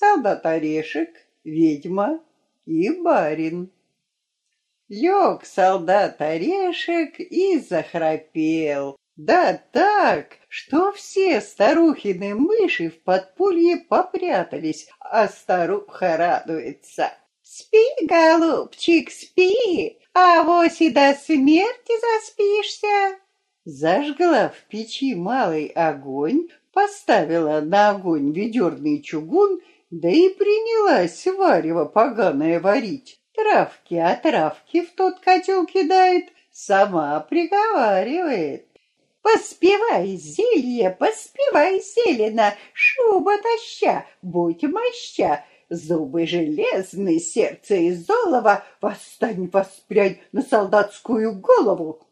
солдат Орешек, ведьма и барин. Лег солдат Орешек и захрапел. Да так, что все старухины мыши в подполье попрятались, а старуха радуется. Спи, голубчик, спи, а вось и до смерти заспишься. Зажгла в печи малый огонь, поставила на огонь ведерный чугун, да и принялась варево поганое варить. Травки, а травки в тот котел кидает, сама приговаривает. Поспевай, зелье, поспевай, зелено, шуба таща, будь моща, Зубы железные, сердце из золова, восстань, воспрянь на солдатскую голову.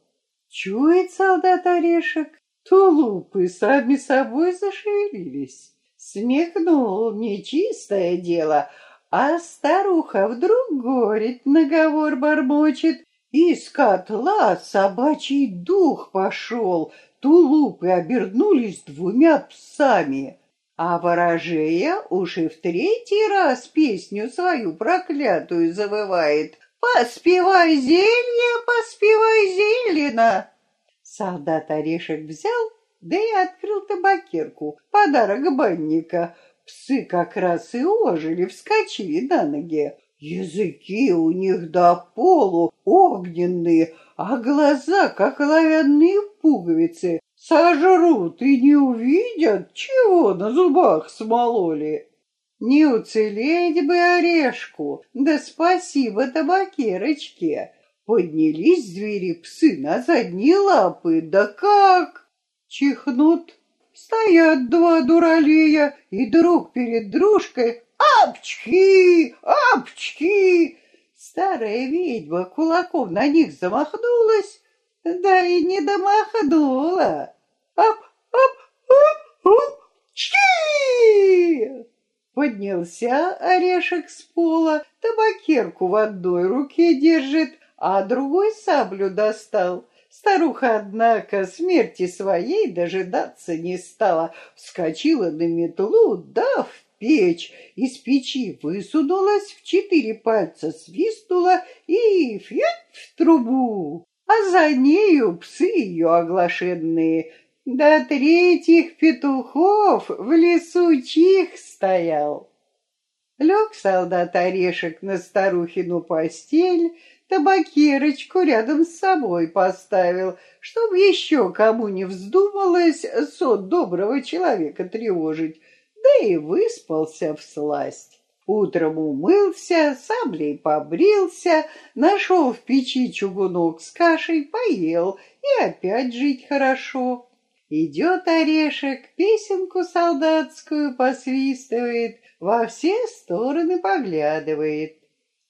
Чует солдат орешек, тулупы сами собой зашевелились. Смехнул нечистое дело, а старуха вдруг горит, наговор бормочет. Из котла собачий дух пошел, тулупы обернулись двумя псами. А ворожея уж и в третий раз песню свою проклятую завывает. «Поспевай зелье, поспевай зелено!» Солдат орешек взял, да и открыл табакерку, подарок банника. Псы как раз и ожили, вскочили на ноги. Языки у них до полу огненные, а глаза, как оловянные пуговицы, сожрут и не увидят, чего на зубах смололи. Не уцелеть бы орешку, да спасибо табакерочке. Поднялись звери-псы на задние лапы, да как! Чихнут, стоят два дуралея и друг перед дружкой «Апчхи! Апчхи!» Старая ведьма кулаком на них замахнулась, да и не домахнула. Ап, ап, ап, ап, чки! Поднялся орешек с пола, табакерку в одной руке держит, а другой саблю достал. Старуха, однако, смерти своей дожидаться не стала, вскочила на метлу, да в печь, из печи высунулась, в четыре пальца свистнула и фьят в трубу. А за нею псы ее оглашенные, до третьих петухов в лесу чих стоял. Лег солдат орешек на старухину постель, табакерочку рядом с собой поставил, чтоб еще кому не вздумалось сон доброго человека тревожить, да и выспался в сласть. Утром умылся, саблей побрился, нашел в печи чугунок с кашей, поел, и опять жить хорошо. Идет орешек, песенку солдатскую посвистывает, во все стороны поглядывает.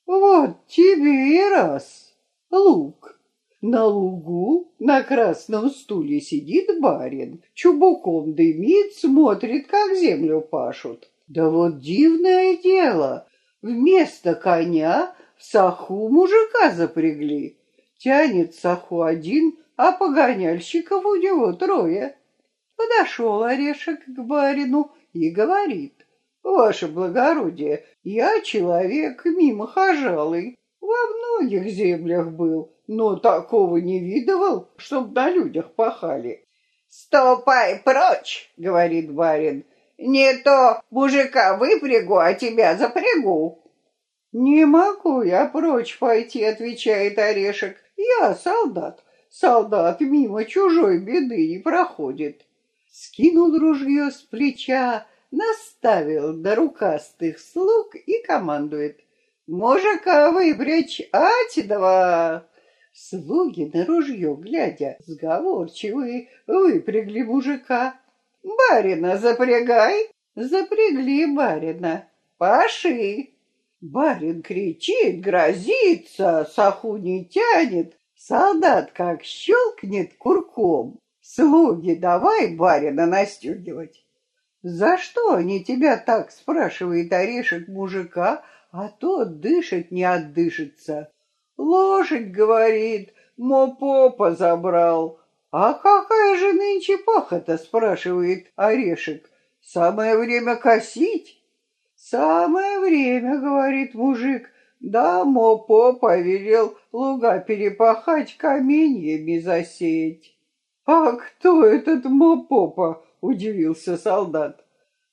Вот тебе и раз, лук. На лугу на красном стуле сидит барин, чубуком дымит, смотрит, как землю пашут. Да вот дивное дело, вместо коня в саху мужика запрягли. Тянет саху один, а погоняльщиков у него трое. Подошел орешек к барину и говорит, «Ваше благородие, я человек мимо хожалый, во многих землях был, но такого не видывал, чтоб на людях пахали». «Ступай прочь!» — говорит барин. Не то мужика выпрягу, а тебя запрягу. Не могу я прочь пойти, отвечает Орешек. Я солдат. Солдат мимо чужой беды не проходит. Скинул ружье с плеча, наставил до рукастых слуг и командует. Мужика выпрячь, ать два. Слуги на ружье, глядя, сговорчивые, выпрягли мужика. Барина запрягай. Запрягли барина. Паши. Барин кричит, грозится, саху не тянет. Солдат как щелкнет курком. Слуги, давай барина настегивать. За что они тебя так, спрашивает орешек мужика, а тот дышит не отдышится. Лошадь, говорит, мо попа забрал. «А какая же нынче пахота?» — спрашивает Орешек. «Самое время косить». Самое время, говорит мужик, да Мопо повелел луга перепахать, каменьями засеять. А кто этот Мопопа? Удивился солдат.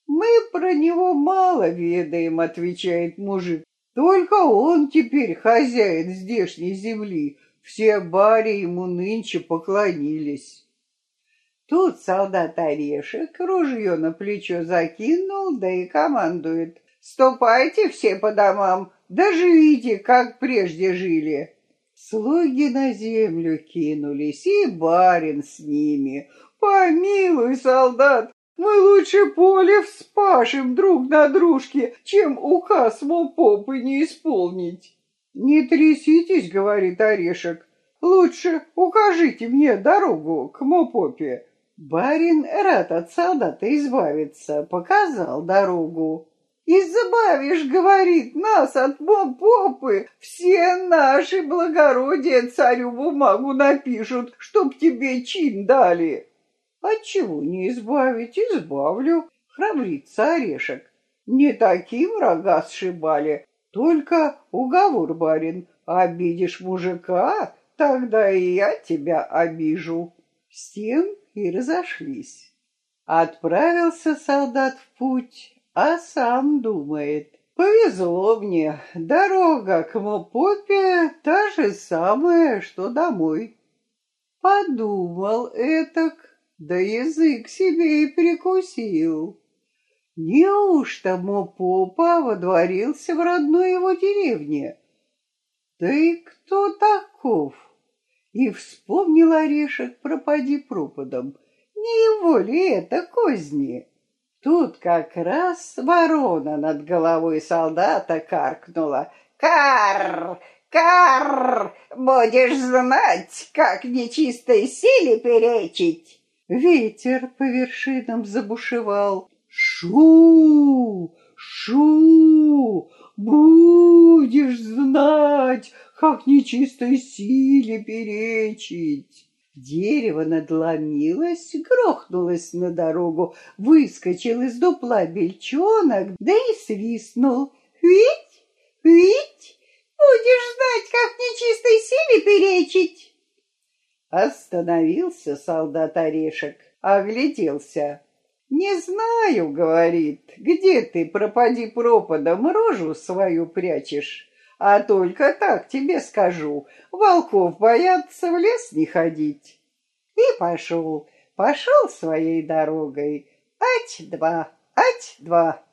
Мы про него мало ведаем, отвечает мужик. Только он теперь хозяин здешней земли. Все бари ему нынче поклонились. Тут солдат Орешек ружье на плечо закинул, да и командует. «Ступайте все по домам, да живите, как прежде жили». Слуги на землю кинулись, и барин с ними. «Помилуй, солдат, мы лучше поле вспашем друг на дружке, чем указ попы не исполнить». «Не тряситесь», — говорит Орешек, — «лучше укажите мне дорогу к Мопопе». Барин рад от солдата избавиться, показал дорогу. «Избавишь, — говорит, — нас от попы, все наши благородия царю бумагу напишут, чтоб тебе чин дали». «Отчего не избавить? Избавлю», — храбрится орешек. «Не таким врага сшибали, только уговор, барин, обидишь мужика, тогда и я тебя обижу». С тем и разошлись. Отправился солдат в путь, а сам думает, повезло мне, дорога к Мопопе та же самая, что домой. Подумал этак, да язык себе и прикусил. Неужто Мопопа водворился в родной его деревне? Да и кто таков? И вспомнил орешек пропади пропадом. Не его ли это козни? Тут как раз ворона над головой солдата каркнула. «Кар! Кар! Будешь знать, как нечистой силе перечить!» Ветер по вершинам забушевал. «Шу! Шу! Будешь знать, как нечистой силе перечить. Дерево надломилось, грохнулось на дорогу, выскочил из дупла бельчонок, да и свистнул. «Ведь, ведь, будешь знать, как нечистой силе перечить!» Остановился солдат Орешек, огляделся. «Не знаю, — говорит, — где ты, пропади пропадом, рожу свою прячешь. А только так тебе скажу, волков боятся в лес не ходить. И пошел, пошел своей дорогой. Ать-два, ать-два.